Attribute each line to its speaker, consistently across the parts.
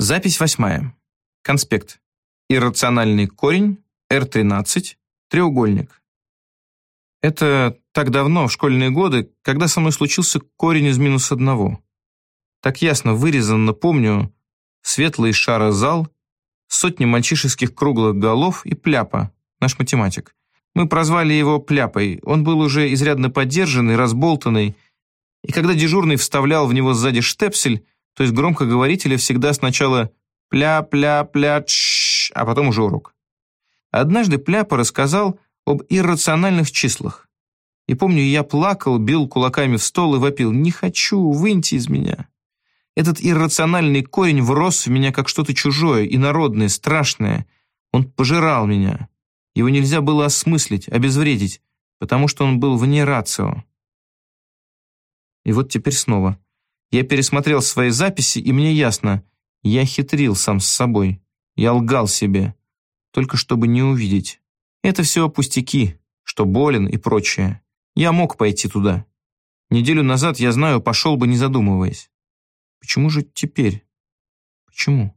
Speaker 1: Запись восьмая. Конспект. Иррациональный корень, R13, треугольник. Это так давно, в школьные годы, когда со мной случился корень из минус одного. Так ясно вырезанно помню светлый шарозал, сотни мальчишеских круглых голов и пляпа, наш математик. Мы прозвали его Пляпой, он был уже изрядно поддержанный, разболтанный, и когда дежурный вставлял в него сзади штепсель, то есть громкоговорителя всегда сначала «пля-пля-пля», а потом уже урок. Однажды Пляпа рассказал об иррациональных числах. И помню, я плакал, бил кулаками в стол и вопил «Не хочу, выньте из меня». Этот иррациональный корень врос в меня как что-то чужое, инородное, страшное. Он пожирал меня. Его нельзя было осмыслить, обезвредить, потому что он был вне рацио. И вот теперь снова. Я пересмотрел свои записи, и мне ясно, я хитрил сам с собой. Я лгал себе, только чтобы не увидеть. Это все пустяки, что болен и прочее. Я мог пойти туда. Неделю назад, я знаю, пошел бы, не задумываясь. Почему же теперь? Почему?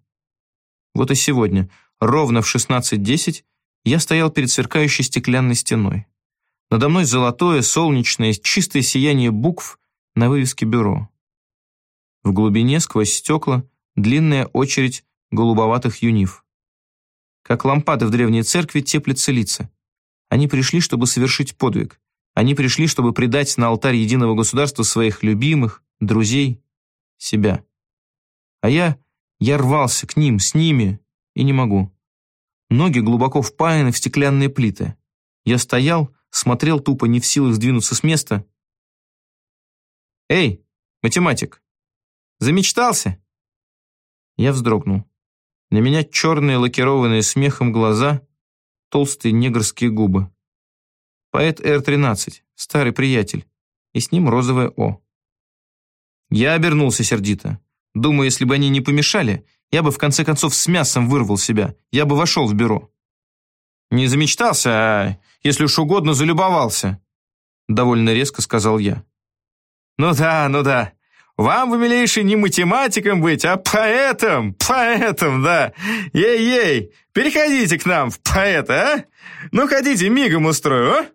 Speaker 1: Вот и сегодня, ровно в 16.10, я стоял перед сверкающей стеклянной стеной. Надо мной золотое, солнечное, чистое сияние букв на вывеске бюро. В глубине, сквозь стекла, длинная очередь голубоватых юнив. Как лампады в древней церкви теплятся лица. Они пришли, чтобы совершить подвиг. Они пришли, чтобы предать на алтарь единого государства своих любимых, друзей, себя. А я, я рвался к ним, с ними, и не могу. Ноги глубоко впаяны в стеклянные плиты. Я стоял, смотрел тупо, не в силах сдвинуться с места. «Эй, математик!» Замечтался?» Я вздрогнул. На меня черные, лакированные смехом глаза, толстые негрские губы. Поэт Р-13, старый приятель, и с ним розовое О. Я обернулся сердито. Думаю, если бы они не помешали, я бы в конце концов с мясом вырвал себя, я бы вошел в бюро. Не замечтался, а, если уж угодно, залюбовался, довольно резко сказал я. Ну да, ну да, вам, вы, милейший, не математиком быть, а поэтом, поэтом, да. Ей-ей, переходите к нам в поэта, а? Ну, ходите, мигом устрою, а?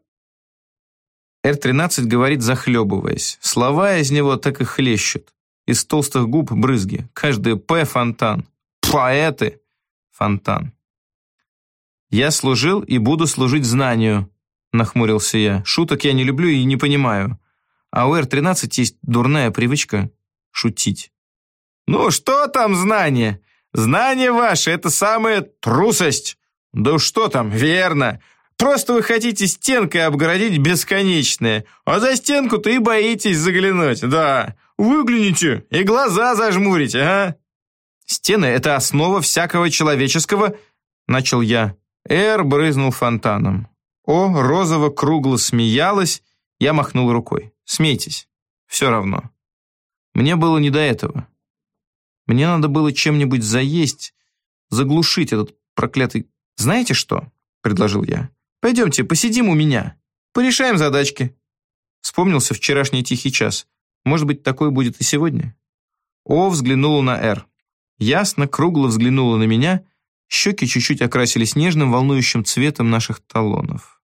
Speaker 1: Р-13 говорит, захлебываясь. Слова из него так и хлещут. Из толстых губ брызги. Каждый «п» — фонтан. Поэты — фонтан. «Я служил и буду служить знанию», — нахмурился я. «Шуток я не люблю и не понимаю. А у Р-13 есть дурная привычка шутить. «Ну что там знание? Знание ваше — это самая трусость!» «Да что там, верно!» Просто вы хотите стенкой обгородить бесконечное, а за стенку-то и боитесь заглянуть, да. Выгляните и глаза зажмурите, а? Стены — это основа всякого человеческого, начал я. Эр брызнул фонтаном. О, розово кругло смеялась, я махнул рукой. Смейтесь, все равно. Мне было не до этого. Мне надо было чем-нибудь заесть, заглушить этот проклятый... «Знаете что?» — предложил я. «Пойдемте, посидим у меня. Порешаем задачки». Вспомнился вчерашний тихий час. Может быть, такой будет и сегодня? О взглянула на Р. Ясно, кругло взглянула на меня. Щеки чуть-чуть окрасились нежным, волнующим цветом наших талонов.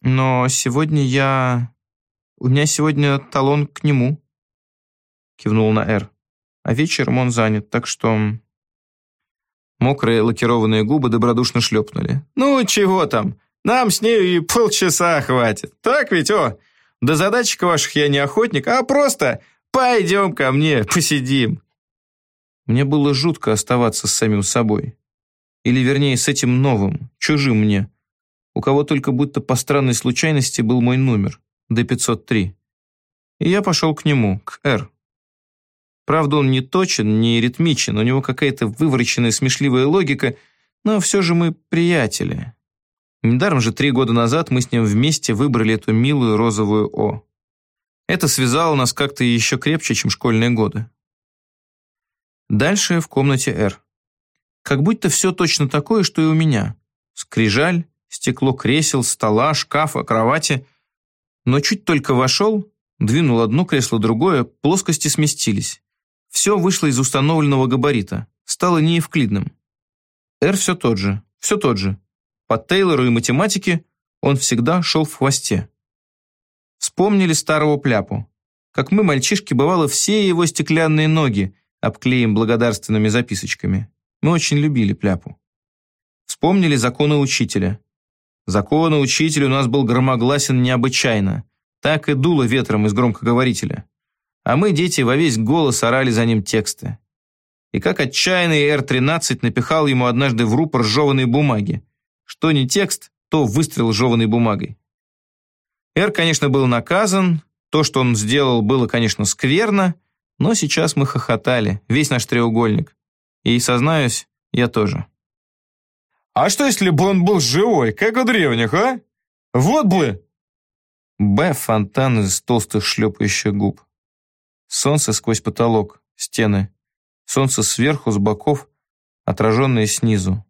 Speaker 1: «Но сегодня я... У меня сегодня талон к нему», кивнул на Р. А вечером он занят, так что... Мокрые лакированные губы добродушно шлепнули. «Ну, чего там? Нам с ней и полчаса хватит. Так ведь, о? До задачек ваших я не охотник, а просто пойдем ко мне, посидим». Мне было жутко оставаться с самим собой. Или, вернее, с этим новым, чужим мне, у кого только будто по странной случайности был мой номер, Д-503. И я пошел к нему, к Р. Правда, он не точен, не ритмичен, у него какая-то вывороченная смешливая логика, но все же мы приятели. Недаром же три года назад мы с ним вместе выбрали эту милую розовую О. Это связало нас как-то еще крепче, чем школьные годы. Дальше в комнате Р. Как будто все точно такое, что и у меня. Скрижаль, стекло кресел, стола, шкафа, кровати. Но чуть только вошел, двинул одно кресло, другое, плоскости сместились. Все вышло из установленного габарита. стало неевклидным. R все тот же, все тот же. По Тейлору и математике он всегда шел в хвосте. Вспомнили старого пляпу. Как мы, мальчишки, бывало, все его стеклянные ноги обклеим благодарственными записочками. Мы очень любили пляпу. Вспомнили законы учителя. Законы учителя у нас был громогласен необычайно. Так и дуло ветром из громкоговорителя. А мы, дети, во весь голос орали за ним тексты. И как отчаянный Р-13 напихал ему однажды в рупор жеванной бумаги. Что не текст, то выстрел жеванной бумагой. Р, конечно, был наказан, то, что он сделал, было, конечно, скверно, но сейчас мы хохотали, весь наш треугольник. И, сознаюсь, я тоже.
Speaker 2: «А что, если бы он был живой, как у древних, а? Вот бы!»
Speaker 1: Б. Фонтан из толстых шлепающих губ. Солнце сквозь потолок, стены. Солнце сверху, с боков, отраженное снизу.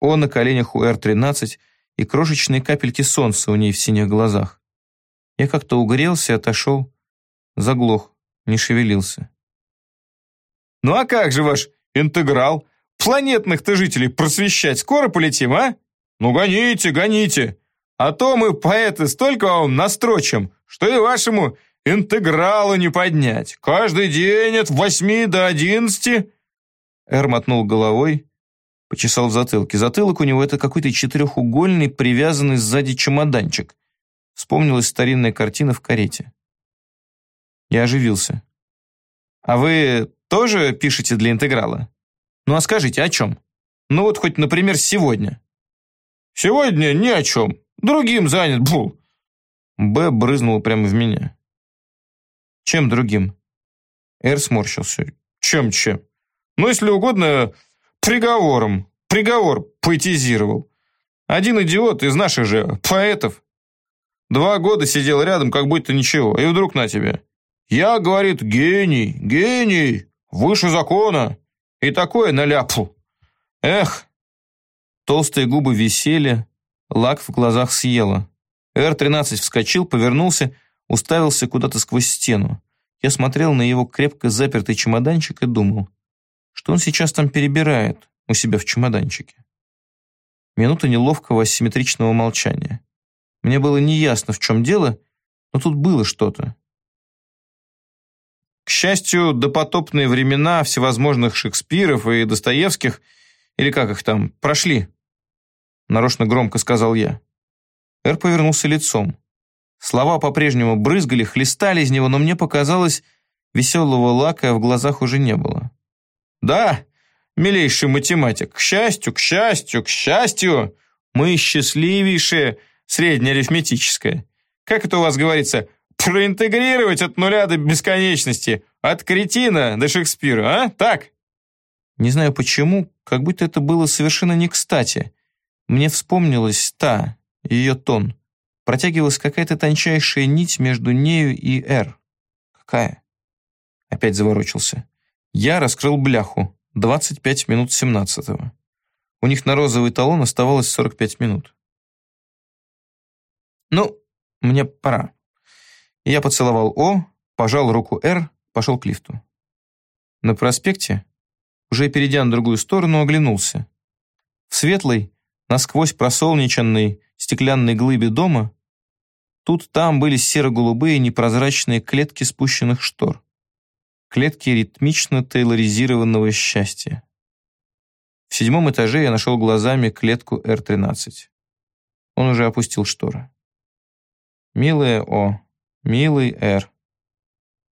Speaker 1: О на коленях у Р-13 и крошечные капельки солнца у ней в синих глазах. Я как-то угорелся отошел, заглох, не шевелился.
Speaker 2: «Ну а как же ваш интеграл? Планетных-то жителей просвещать скоро полетим, а? Ну гоните, гоните! А то мы, поэты, столько вам настрочим, что и вашему интегралу не поднять. Каждый день от восьми до одиннадцати...»
Speaker 1: Эр мотнул головой, почесал в затылке. Затылок у него это какой-то четырехугольный, привязанный сзади чемоданчик. Вспомнилась старинная картина в карете. Я оживился. «А вы тоже пишете для интеграла? Ну а скажите, о чем? Ну вот хоть, например, сегодня».
Speaker 2: «Сегодня ни о чем. Другим занят, бу!»
Speaker 1: Б брызнул прямо в меня. «Чем другим?» Р сморщился.
Speaker 2: «Чем-чем? Ну, если угодно, приговором. Приговор поэтизировал. Один идиот из наших же поэтов Два года сидел рядом, как будто ничего, и вдруг на тебе. Я, говорит, гений, гений, выше закона. И такое наляпу. Эх.
Speaker 1: Толстые губы висели, лак в глазах съела. Р-13 вскочил, повернулся, уставился куда-то сквозь стену. Я смотрел на его крепко запертый чемоданчик и думал, что он сейчас там перебирает у себя в чемоданчике. Минута неловкого асимметричного молчания. Мне было неясно, в чем дело, но тут было что-то.
Speaker 2: К счастью, допотопные времена всевозможных Шекспиров и Достоевских, или как их там, прошли. Нарочно громко сказал я.
Speaker 1: Эр повернулся лицом. Слова по-прежнему брызгали, хлестали из него, но мне показалось, веселого лака в глазах уже не было.
Speaker 2: «Да, милейший математик, к счастью, к счастью, к счастью, мы счастливейшие, среднеарифметическое. Как это у вас говорится? Проинтегрировать от нуля до бесконечности. От кретина до Шекспира, а? Так?
Speaker 1: Не знаю почему, как будто это было совершенно не кстати. Мне вспомнилась та, ее тон. Протягивалась какая-то тончайшая нить между нею и «Р». Какая? Опять заворочился. Я раскрыл бляху. 25 минут 17-го. У них на розовый талон оставалось 45 минут. «Ну, мне пора». Я поцеловал О, пожал руку Р, пошел к лифту. На проспекте, уже перейдя на другую сторону, оглянулся. В светлой, насквозь просолнеченной стеклянной глыбе дома тут-там были серо-голубые непрозрачные клетки спущенных штор. Клетки ритмично тейлоризированного счастья. В седьмом этаже я нашел глазами клетку Р-13. Он уже опустил шторы. Милая О, милый Р.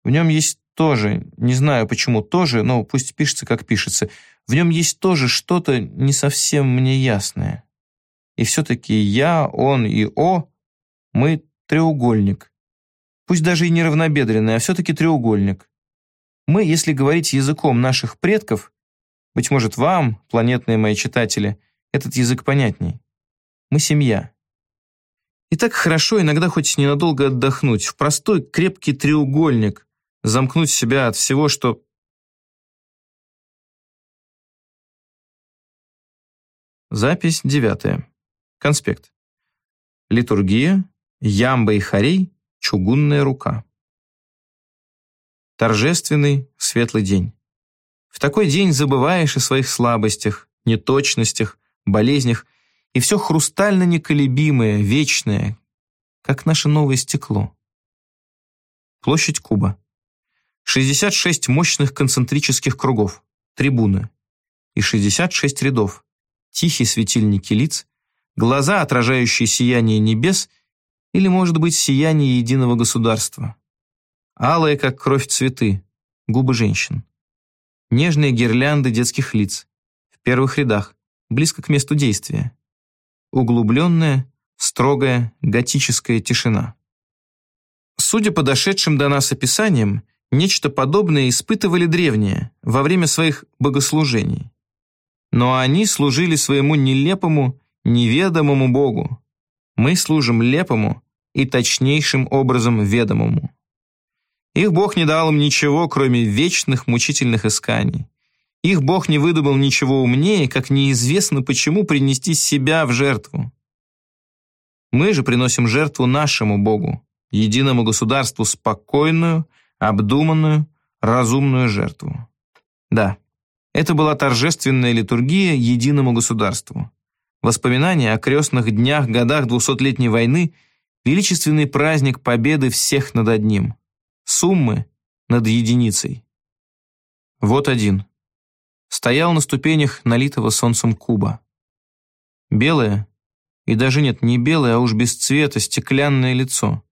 Speaker 1: В нем есть тоже, не знаю почему тоже, но пусть пишется, как пишется, в нем есть тоже что-то не совсем мне ясное. И все-таки я, он и О, мы треугольник. Пусть даже и неравнобедренный, а все-таки треугольник. Мы, если говорить языком наших предков, быть может, вам, планетные мои читатели, этот язык понятней. Мы семья. И так хорошо иногда хоть ненадолго отдохнуть, в простой крепкий треугольник, замкнуть себя от всего, что... Запись девятая. Конспект. Литургия, ямба и хорей, чугунная рука. Торжественный, светлый день. В такой день забываешь о своих слабостях, неточностях, болезнях, и все хрустально неколебимое, вечное, как наше новое стекло. Площадь Куба. 66 мощных концентрических кругов, трибуны, и 66 рядов, тихие светильники лиц, глаза, отражающие сияние небес, или, может быть, сияние единого государства. Алые, как кровь цветы, губы женщин. Нежные гирлянды детских лиц, в первых рядах, близко к месту действия. Углубленная, строгая, готическая тишина. Судя по дошедшим до нас описаниям, нечто подобное испытывали древние во время своих богослужений. Но они служили своему нелепому, неведомому Богу. Мы служим лепому и точнейшим образом ведомому. Их Бог не дал им ничего, кроме вечных мучительных исканий. Их Бог не выдумал ничего умнее, как неизвестно почему принести себя в жертву. Мы же приносим жертву нашему Богу, единому государству спокойную, обдуманную, разумную жертву. Да, это была торжественная литургия единому государству. Воспоминания о крестных днях, годах двухсотлетней войны, величественный праздник победы всех над одним, суммы над единицей. Вот один. Стоял на ступенях налитого солнцем куба. Белое, и даже нет, не белое, а уж без цвета, стеклянное лицо,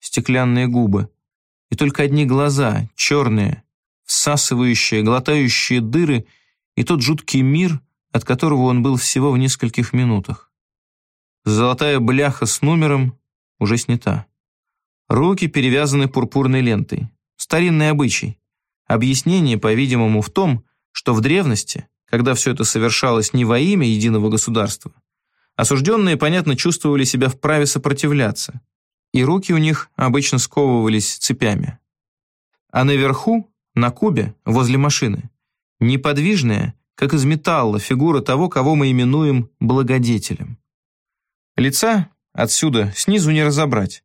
Speaker 1: стеклянные губы, и только одни глаза, черные, всасывающие, глотающие дыры, и тот жуткий мир, от которого он был всего в нескольких минутах. Золотая бляха с номером уже снята. Руки перевязаны пурпурной лентой. Старинный обычай. Объяснение, по-видимому, в том, что в древности, когда все это совершалось не во имя единого государства, осужденные, понятно, чувствовали себя вправе сопротивляться, и руки у них обычно сковывались цепями. А наверху, на кубе, возле машины, неподвижная, как из металла, фигура того, кого мы именуем благодетелем. Лица отсюда снизу не разобрать.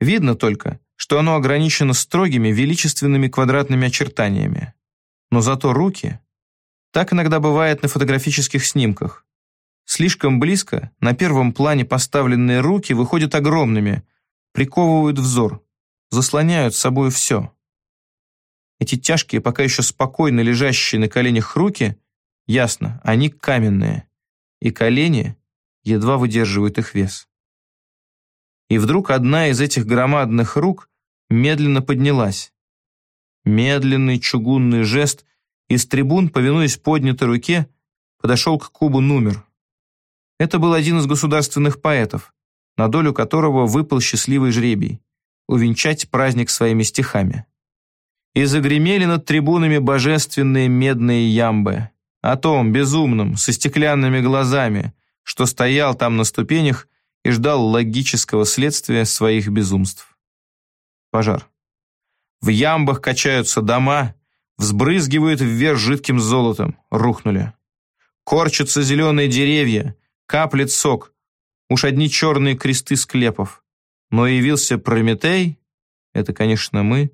Speaker 1: Видно только, что оно ограничено строгими величественными квадратными очертаниями. Но зато руки... Так иногда бывает на фотографических снимках. Слишком близко на первом плане поставленные руки выходят огромными, приковывают взор, заслоняют собой все. Эти тяжкие, пока еще спокойно лежащие на коленях руки, ясно, они каменные, и колени едва выдерживают их вес. И вдруг одна из этих громадных рук медленно поднялась. Медленный чугунный жест, из трибун, повинуясь поднятой руке, подошел к кубу номер. Это был один из государственных поэтов, на долю которого выпал счастливый жребий – увенчать праздник своими стихами и загремели над трибунами божественные медные ямбы. О том, безумном, со стеклянными глазами, что стоял там на ступенях и ждал логического следствия своих безумств. Пожар. В ямбах качаются дома, взбрызгивают вверх жидким золотом, рухнули. Корчатся зеленые деревья, каплет сок, уж одни черные кресты склепов. Но явился Прометей, это, конечно, мы,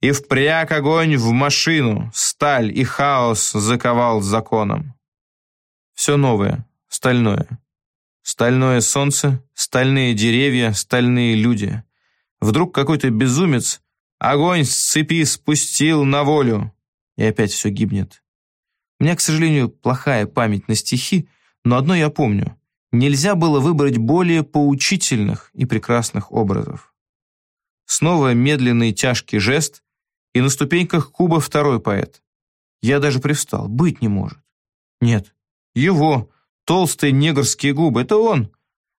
Speaker 1: и впряг огонь в машину, сталь и хаос заковал законом. Все новое, стальное. Стальное солнце, стальные деревья, стальные люди. Вдруг какой-то безумец огонь с цепи спустил на волю, и опять все гибнет. У меня, к сожалению, плохая память на стихи, но одно я помню. Нельзя было выбрать более поучительных и прекрасных образов. Снова медленный тяжкий жест, и на ступеньках куба второй поэт. Я даже привстал, быть не может. Нет, его, толстые негрские губы, это он.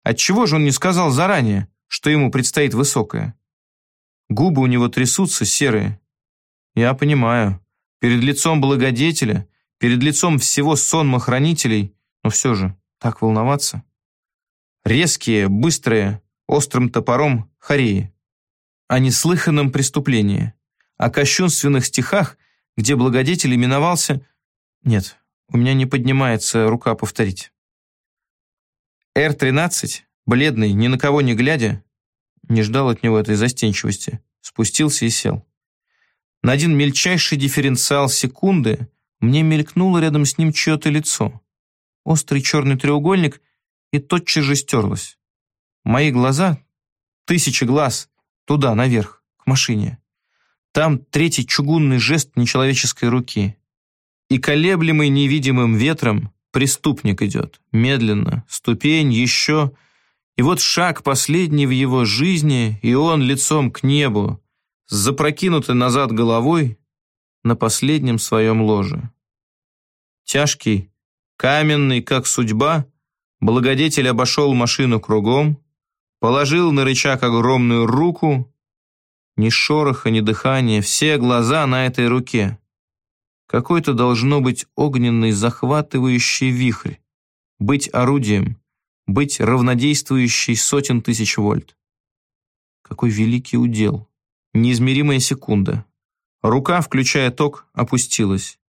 Speaker 1: Отчего же он не сказал заранее, что ему предстоит высокое? Губы у него трясутся, серые. Я понимаю, перед лицом благодетеля, перед лицом всего сонма хранителей, но все же, так волноваться. Резкие, быстрые, острым топором хореи. О неслыханном преступлении о кощунственных стихах, где благодетель именовался... Нет, у меня не поднимается рука повторить. Р-13, бледный, ни на кого не глядя, не ждал от него этой застенчивости, спустился и сел. На один мельчайший дифференциал секунды мне мелькнуло рядом с ним чье-то лицо. Острый черный треугольник, и тотчас же стерлось. Мои глаза, тысячи глаз, туда, наверх, к машине. Там третий чугунный жест нечеловеческой руки. И колеблемый невидимым ветром преступник идет, медленно, ступень, еще... И вот шаг последний в его жизни, и он лицом к небу, с запрокинутой назад головой на последнем своем ложе. Тяжкий, каменный, как судьба, благодетель обошел машину кругом, положил на рычаг огромную руку, ни шороха, ни дыхания, все глаза на этой руке. Какой-то должно быть огненный захватывающий вихрь, быть орудием, быть равнодействующей сотен тысяч вольт. Какой великий удел. Неизмеримая секунда. Рука, включая ток, опустилась.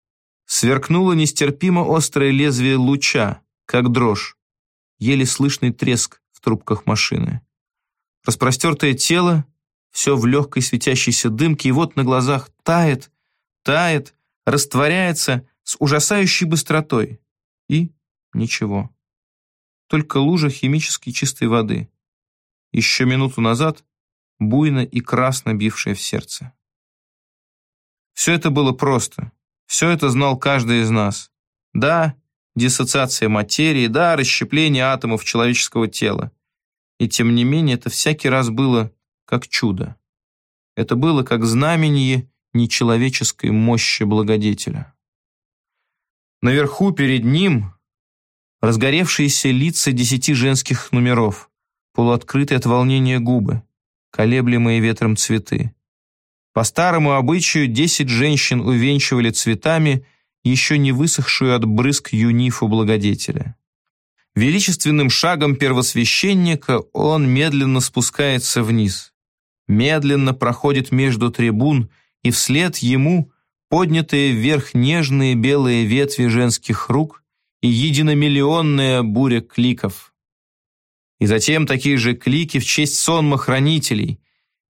Speaker 1: Сверкнуло нестерпимо острое лезвие луча, как дрожь. Еле слышный треск в трубках машины. Распростертое тело, все в легкой светящейся дымке, и вот на глазах тает, тает, растворяется с ужасающей быстротой. И ничего. Только лужа химически чистой воды. Еще минуту назад буйно и красно бившее в сердце. Все это было просто. Все это знал каждый из нас. Да, диссоциация материи, да, расщепление атомов человеческого тела. И тем не менее это всякий раз было как чудо. Это было как знамение нечеловеческой мощи благодетеля. Наверху перед ним разгоревшиеся лица десяти женских номеров, полуоткрытые от волнения губы, колеблемые ветром цветы. По старому обычаю десять женщин увенчивали цветами еще не высохшую от брызг юнифу благодетеля. Величественным шагом первосвященника он медленно спускается вниз, медленно проходит между трибун, и вслед ему поднятые вверх нежные белые ветви женских рук и единомиллионная буря кликов – и затем такие же клики в честь сонма хранителей,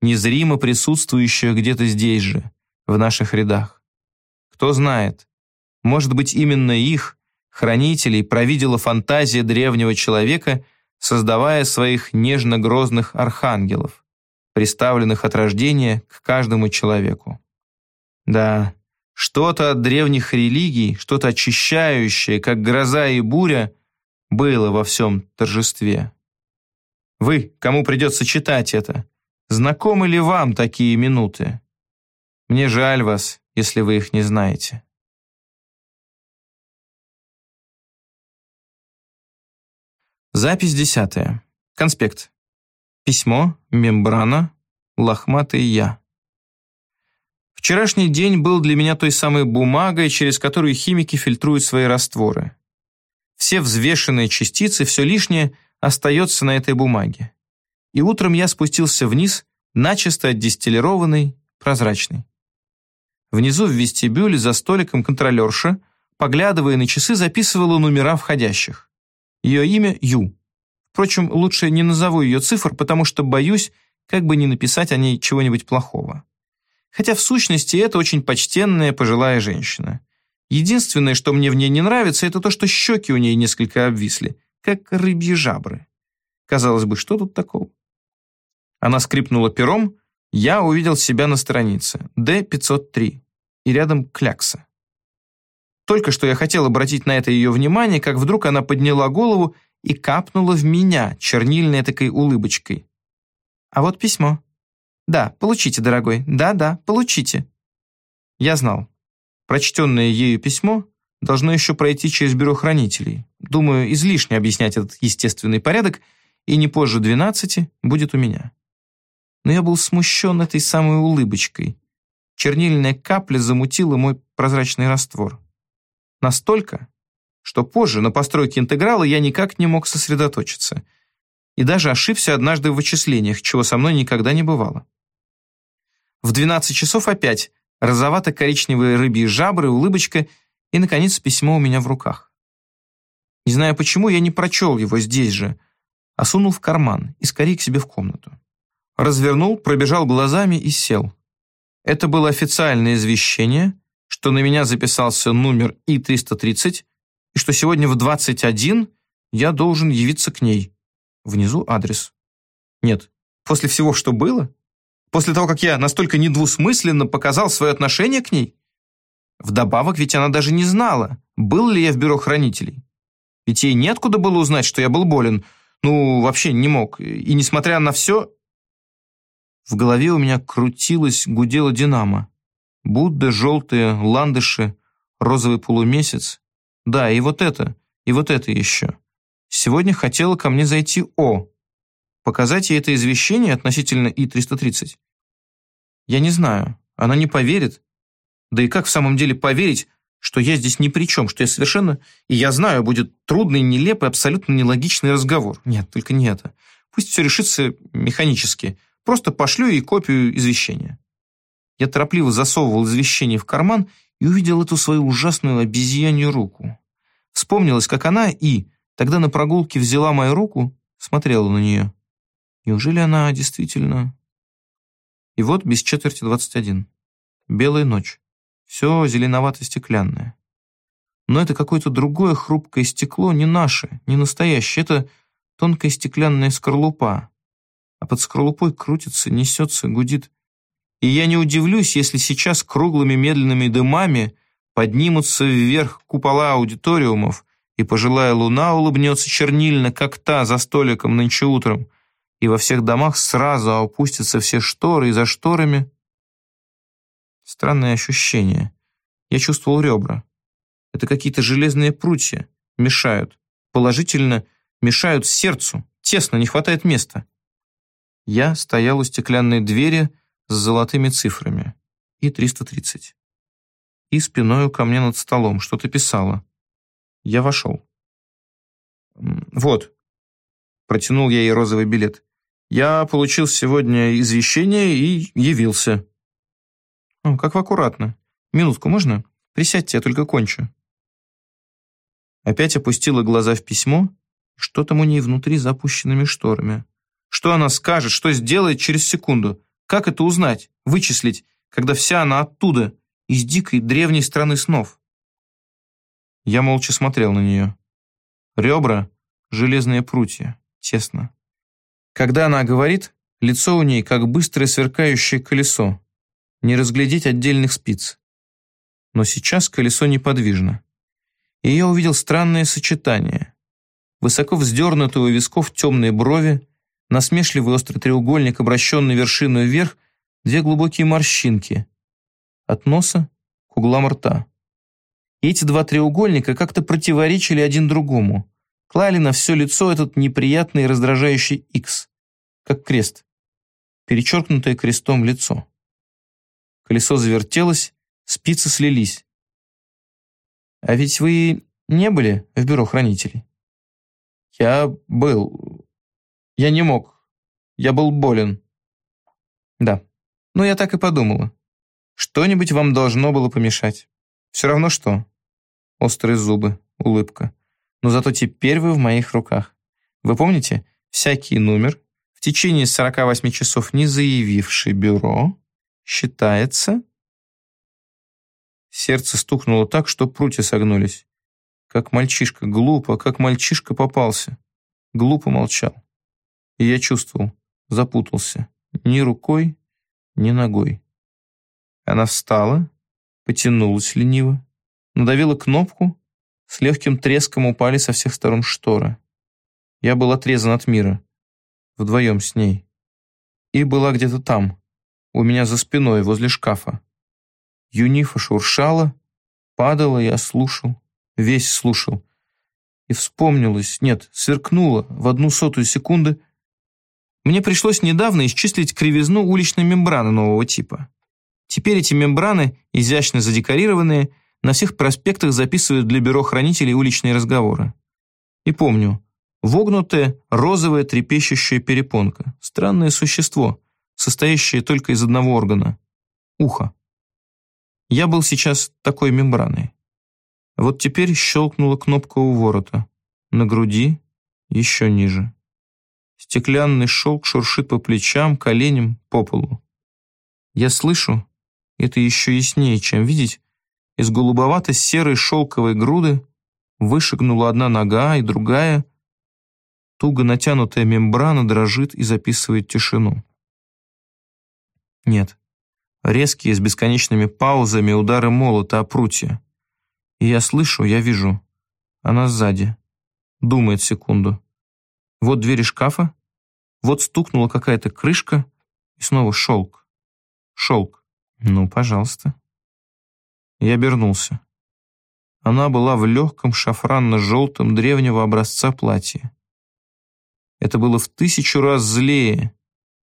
Speaker 1: незримо присутствующих где-то здесь же, в наших рядах. Кто знает, может быть, именно их, хранителей, провидела фантазия древнего человека, создавая своих нежно-грозных архангелов, приставленных от рождения к каждому человеку. Да, что-то от древних религий, что-то очищающее, как гроза и буря, было во всем торжестве. Вы, кому придется читать это, знакомы ли вам такие минуты? Мне жаль вас, если вы их не знаете. Запись десятая. Конспект. Письмо, мембрана, лохматый я. Вчерашний день был для меня той самой бумагой, через которую химики фильтруют свои растворы. Все взвешенные частицы, все лишнее – остается на этой бумаге. И утром я спустился вниз, начисто отдистиллированный, прозрачный. Внизу в вестибюле за столиком контролерша, поглядывая на часы, записывала номера входящих. Ее имя Ю. Впрочем, лучше не назову ее цифр, потому что боюсь, как бы не написать о ней чего-нибудь плохого. Хотя в сущности это очень почтенная пожилая женщина. Единственное, что мне в ней не нравится, это то, что щеки у ней несколько обвисли как рыбьи жабры. Казалось бы, что тут такого? Она скрипнула пером, я увидел себя на странице D503 и рядом клякса. Только что я хотел обратить на это ее внимание, как вдруг она подняла голову и капнула в меня чернильной такой улыбочкой. А вот письмо. Да, получите, дорогой, да-да, получите. Я знал. Прочтенное ею письмо должно еще пройти через бюро хранителей. Думаю, излишне объяснять этот естественный порядок, и не позже двенадцати будет у меня. Но я был смущен этой самой улыбочкой. Чернильная капля замутила мой прозрачный раствор. Настолько, что позже на постройке интеграла я никак не мог сосредоточиться. И даже ошибся однажды в вычислениях, чего со мной никогда не бывало. В 12 часов опять розовато-коричневые рыбьи жабры, улыбочка и, наконец, письмо у меня в руках. Не знаю почему, я не прочел его здесь же, а сунул в карман и скорее к себе в комнату. Развернул, пробежал глазами и сел. Это было официальное извещение, что на меня записался номер И-330 и что сегодня в 21 я должен явиться к ней. Внизу адрес. Нет, после всего, что было? После того, как я настолько недвусмысленно показал свое отношение к ней? Вдобавок, ведь она даже не знала, был ли я в бюро хранителей. Ведь ей неоткуда было узнать, что я был болен. Ну, вообще не мог. И несмотря на все... В голове у меня крутилось, гудело динамо. Будда, желтые, ландыши, розовый полумесяц. Да, и вот это, и вот это еще. Сегодня хотела ко мне зайти О. Показать ей это извещение относительно И-330. Я не знаю, она не поверит. Да и как в самом деле поверить, что я здесь ни при чем, что я совершенно... И я знаю, будет трудный, нелепый, абсолютно нелогичный разговор. Нет, только не это. Пусть все решится механически. Просто пошлю ей копию извещения. Я торопливо засовывал извещение в карман и увидел эту свою ужасную обезьянью руку. Вспомнилось, как она и, тогда на прогулке взяла мою руку, смотрела на нее. Неужели она действительно... И вот без четверти двадцать один. Белая ночь. Все зеленовато-стеклянное. Но это какое-то другое хрупкое стекло, не наше, не настоящее. Это тонкая стеклянная скорлупа. А под скорлупой крутится, несется, гудит и я не удивлюсь, если сейчас круглыми медленными дымами поднимутся вверх купола аудиториумов, и пожилая луна улыбнется чернильно, как та за столиком нынче утром, и во всех домах сразу опустятся все шторы, и за шторами... Странное ощущение. Я чувствовал ребра. Это какие-то железные прутья. Мешают. Положительно мешают сердцу. Тесно, не хватает места. Я стоял у стеклянной двери, с золотыми цифрами и 330. И спиною ко мне над столом что-то писала. Я вошел. «Вот», — протянул я ей розовый билет. «Я получил сегодня извещение и явился». «О, как аккуратно. Минутку можно? Присядьте, я только кончу». Опять опустила глаза в письмо, что там у ней внутри запущенными шторами. Что она скажет, что сделает через секунду? Как это узнать, вычислить, когда вся она оттуда, из дикой древней страны снов? Я молча смотрел на нее. Ребра — железные прутья, тесно. Когда она говорит, лицо у ней как быстрое сверкающее колесо. Не разглядеть отдельных спиц. Но сейчас колесо неподвижно. И я увидел странное сочетание. Высоко вздернутые у висков темные брови, насмешливый острый треугольник, обращенный вершиной вверх, две глубокие морщинки от носа к углам рта. И эти два треугольника как-то противоречили один другому, клали на все лицо этот неприятный и раздражающий X, как крест, перечеркнутое крестом лицо. Колесо завертелось, спицы слились. «А ведь вы не были в бюро хранителей?» «Я был. Я не мог. Я был болен. Да. Ну, я так и подумала. Что-нибудь вам должно было помешать. Все равно что. Острые зубы, улыбка. Но зато теперь вы в моих руках. Вы помните, всякий номер, в течение 48 часов не заявивший бюро, считается... Сердце стукнуло так, что прутья согнулись. Как мальчишка, глупо, как мальчишка попался. Глупо молчал. И я чувствовал, запутался. Ни рукой, ни ногой. Она встала, потянулась лениво, надавила кнопку, с легким треском упали со всех сторон шторы. Я был отрезан от мира, вдвоем с ней. И была где-то там, у меня за спиной, возле шкафа. Юнифа шуршала, падала, я слушал, весь слушал. И вспомнилось, нет, сверкнуло в одну сотую секунды мне пришлось недавно исчислить кривизну уличной мембраны нового типа. Теперь эти мембраны, изящно задекорированные, на всех проспектах записывают для бюро хранителей уличные разговоры. И помню, вогнутая розовая трепещущая перепонка. Странное существо, состоящее только из одного органа – уха. Я был сейчас такой мембраной. Вот теперь щелкнула кнопка у ворота. На груди еще ниже. Стеклянный шелк шуршит по плечам, коленям, по полу. Я слышу, это еще яснее, чем видеть, из голубовато-серой шелковой груды вышагнула одна нога и другая. Туго натянутая мембрана дрожит и записывает тишину. Нет, резкие с бесконечными паузами удары молота о прутья. И я слышу, я вижу. Она сзади. Думает секунду. Вот двери шкафа, вот стукнула какая-то крышка, и снова шелк. Шелк. Ну, пожалуйста. Я обернулся. Она была в легком шафранно-желтом древнего образца платье. Это было в тысячу раз злее,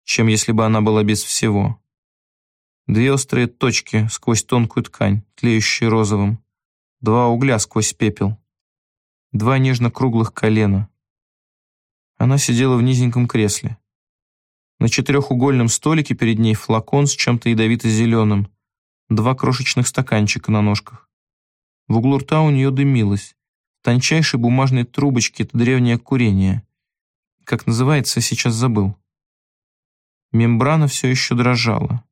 Speaker 1: чем если бы она была без всего. Две острые точки сквозь тонкую ткань, тлеющие розовым. Два угля сквозь пепел. Два нежно-круглых колена. Она сидела в низеньком кресле. На четырехугольном столике перед ней флакон с чем-то ядовито-зеленым, два крошечных стаканчика на ножках. В углу рта у нее дымилось. В тончайшей бумажной трубочке это древнее курение. Как называется, сейчас забыл. Мембрана все еще дрожала.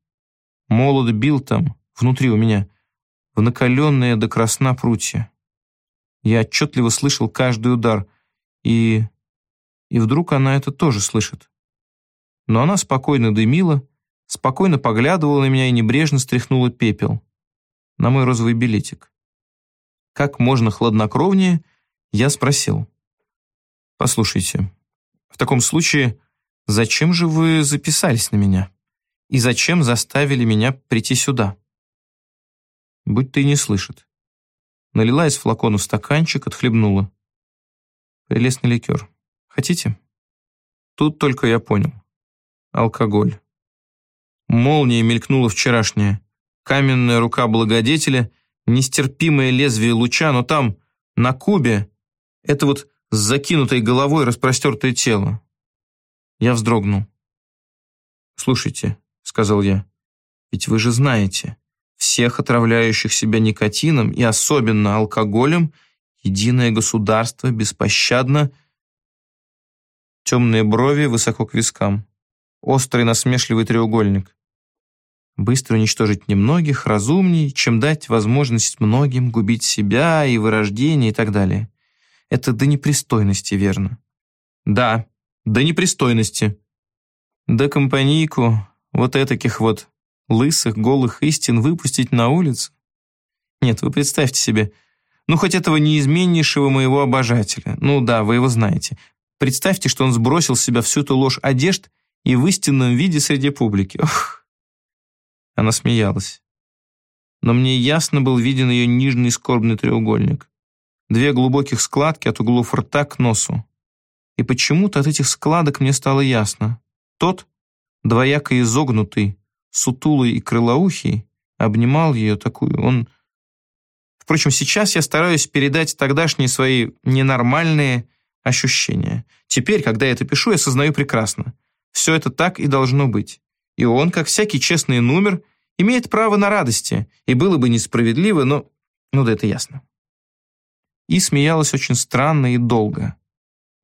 Speaker 1: Молот бил там, внутри у меня, в накаленные до красна прутья. Я отчетливо слышал каждый удар, и... и вдруг она это тоже слышит. Но она спокойно дымила, спокойно поглядывала на меня и небрежно стряхнула пепел на мой розовый билетик. Как можно хладнокровнее, я спросил. «Послушайте, в таком случае, зачем же вы записались на меня? И зачем заставили меня прийти сюда?» Будь ты не слышит. Налила из флакона стаканчик, отхлебнула. Прелестный ликер. Хотите? Тут только я понял. Алкоголь. Молнией мелькнула вчерашняя. Каменная рука благодетеля, нестерпимое лезвие луча, но там, на кубе, это вот с закинутой головой распростертое тело. Я вздрогнул. «Слушайте», — сказал я, — «ведь вы же знаете, всех отравляющих себя никотином и особенно алкоголем единое государство беспощадно...» Темные брови высоко к вискам острый насмешливый треугольник. Быстро уничтожить немногих, разумней, чем дать возможность многим губить себя и вырождение и так далее. Это до непристойности, верно? Да, до непристойности. Да компанийку вот этаких вот лысых, голых истин выпустить на улицу? Нет, вы представьте себе, ну хоть этого неизменнейшего моего обожателя. Ну да, вы его знаете. Представьте, что он сбросил с себя всю эту ложь одежд и в истинном виде среди публики. Ох. Она смеялась. Но мне ясно был виден ее нижний скорбный треугольник. Две глубоких складки от углов рта к носу. И почему-то от этих складок мне стало ясно. Тот, двояко изогнутый, сутулый и крылоухий, обнимал ее такую. Он... Впрочем, сейчас я стараюсь передать тогдашние свои ненормальные ощущения. Теперь, когда я это пишу, я сознаю прекрасно. Все это так и должно быть. И он, как всякий честный номер, имеет право на радости, и было бы несправедливо, но... Ну да это ясно. И смеялась очень странно и долго.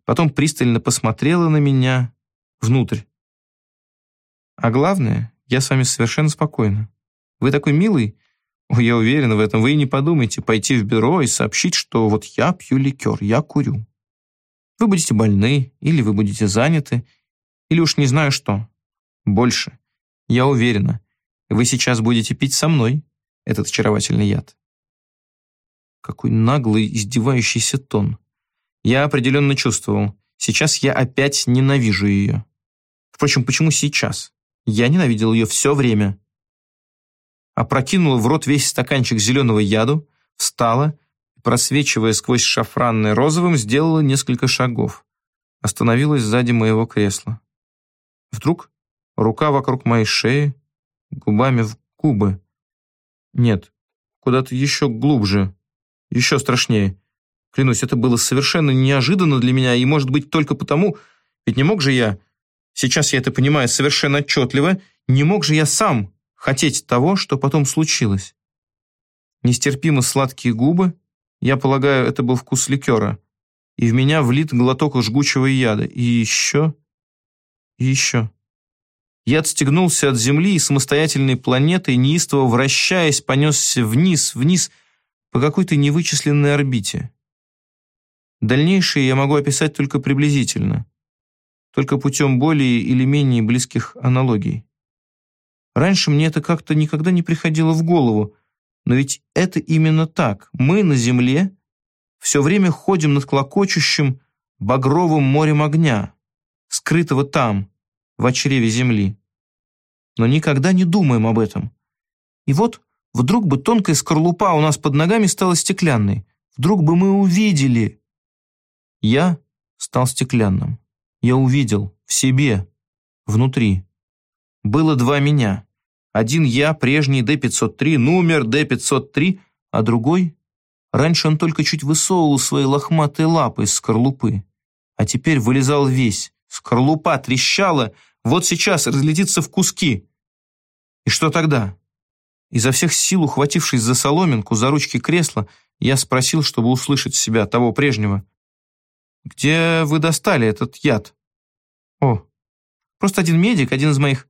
Speaker 1: Потом пристально посмотрела на меня внутрь. А главное, я с вами совершенно спокойна. Вы такой милый, О, я уверена в этом, вы и не подумайте пойти в бюро и сообщить, что вот я пью ликер, я курю. Вы будете больны, или вы будете заняты, или уж не знаю что. Больше. Я уверена, вы сейчас будете пить со мной этот очаровательный яд. Какой наглый, издевающийся тон. Я определенно чувствовал. Сейчас я опять ненавижу ее. Впрочем, почему сейчас? Я ненавидел ее все время. Опрокинула в рот весь стаканчик зеленого яду, встала, просвечивая сквозь шафранный розовым, сделала несколько шагов. Остановилась сзади моего кресла. Вдруг рука вокруг моей шеи, губами в губы. Нет, куда-то еще глубже, еще страшнее. Клянусь, это было совершенно неожиданно для меня, и, может быть, только потому, ведь не мог же я, сейчас я это понимаю совершенно отчетливо, не мог же я сам хотеть того, что потом случилось. Нестерпимо сладкие губы, я полагаю, это был вкус ликера, и в меня влит глоток жгучего яда, и еще... И еще. Я отстегнулся от Земли и самостоятельной планеты, неистово вращаясь, понесся вниз, вниз, по какой-то невычисленной орбите. Дальнейшее я могу описать только приблизительно, только путем более или менее близких аналогий. Раньше мне это как-то никогда не приходило в голову, но ведь это именно так. Мы на Земле все время ходим над клокочущим багровым морем огня, скрытого там, в чреве Земли. Но никогда не думаем об этом. И вот вдруг бы тонкая скорлупа у нас под ногами стала стеклянной. Вдруг бы мы увидели, я стал стеклянным. Я увидел в себе, внутри. Было два меня. Один я, прежний Д-503, номер Д-503, а другой... Раньше он только чуть высовывал свои лохматые лапы из скорлупы, а теперь вылезал весь. Скорлупа трещала, вот сейчас разлетится в куски. И что тогда? Изо всех сил, ухватившись за соломинку, за ручки кресла, я спросил, чтобы услышать себя, того прежнего. Где вы достали этот яд? О, просто один медик, один из моих...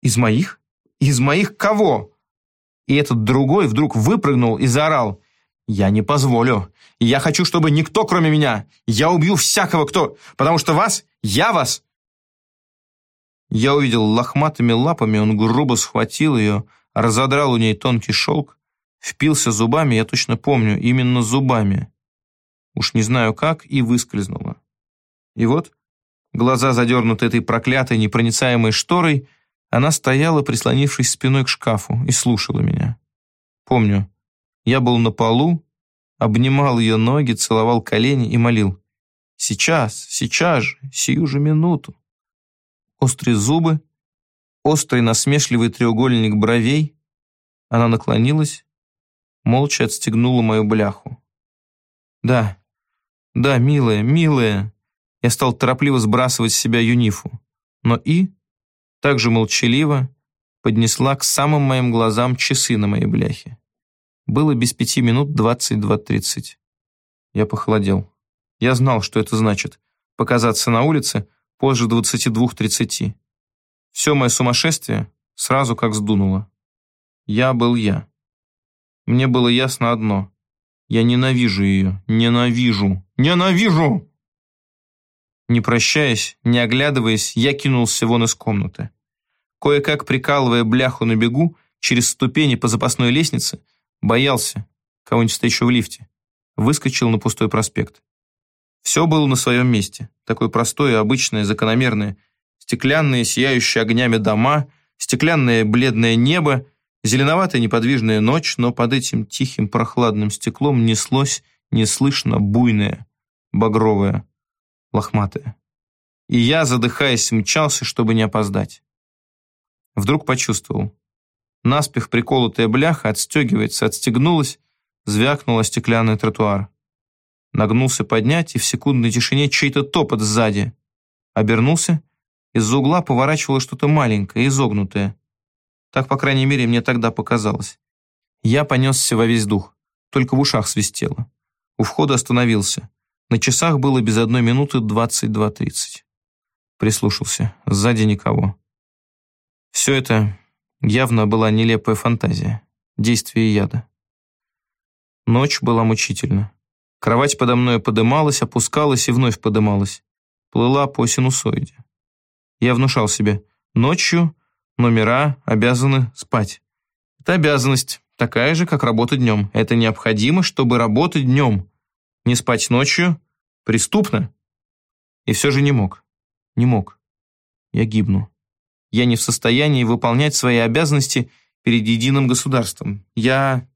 Speaker 1: Из моих? Из моих кого? И этот другой вдруг выпрыгнул и заорал. Я не позволю. Я хочу, чтобы никто, кроме меня. Я убью всякого, кто... Потому что вас, я вас... Я увидел лохматыми лапами, он грубо схватил ее, разодрал у ней тонкий шелк, впился зубами, я точно помню, именно зубами уж не знаю как, и выскользнула. И вот, глаза задернуты этой проклятой непроницаемой шторой, она стояла, прислонившись спиной к шкафу, и слушала меня. Помню, я был на полу, обнимал ее ноги, целовал колени и молил. «Сейчас, сейчас же, сию же минуту». Острые зубы, острый насмешливый треугольник бровей. Она наклонилась, молча отстегнула мою бляху. Да, «Да, милая, милая». Я стал торопливо сбрасывать с себя юнифу. Но и, также молчаливо, поднесла к самым моим глазам часы на моей бляхе. Было без пяти минут двадцать два тридцать. Я похолодел. Я знал, что это значит. Показаться на улице позже двадцати двух тридцати. Все мое сумасшествие сразу как сдунуло. Я был я. Мне было ясно одно. Я ненавижу ее. Ненавижу. Ненавижу!» Не прощаясь, не оглядываясь, я кинулся вон из комнаты. Кое-как прикалывая бляху на бегу, через ступени по запасной лестнице, боялся, кого-нибудь еще в лифте, выскочил на пустой проспект. Все было на своем месте, такое простое, обычное, закономерное. Стеклянные, сияющие огнями дома, стеклянное бледное небо Зеленоватая неподвижная ночь, но под этим тихим прохладным стеклом неслось неслышно буйное, багровое, лохматое. И я, задыхаясь, мчался, чтобы не опоздать. Вдруг почувствовал. Наспех приколотая бляха отстегивается, отстегнулась, звякнула стеклянный тротуар. Нагнулся поднять, и в секундной тишине чей-то топот сзади. Обернулся, из-за угла поворачивало что-то маленькое, изогнутое. Так, по крайней мере, мне тогда показалось. Я понесся во весь дух, только в ушах свистело. У входа остановился. На часах было без одной минуты двадцать два тридцать. Прислушался. Сзади никого. Все это явно была нелепая фантазия. Действие яда. Ночь была мучительна. Кровать подо мной подымалась, опускалась и вновь подымалась. Плыла по синусоиде. Я внушал себе, ночью Номера обязаны спать. Это обязанность, такая же, как работа днем. Это необходимо, чтобы работать днем. Не спать ночью преступно. И все же не мог. Не мог. Я гибну. Я не в состоянии выполнять свои обязанности перед единым государством. Я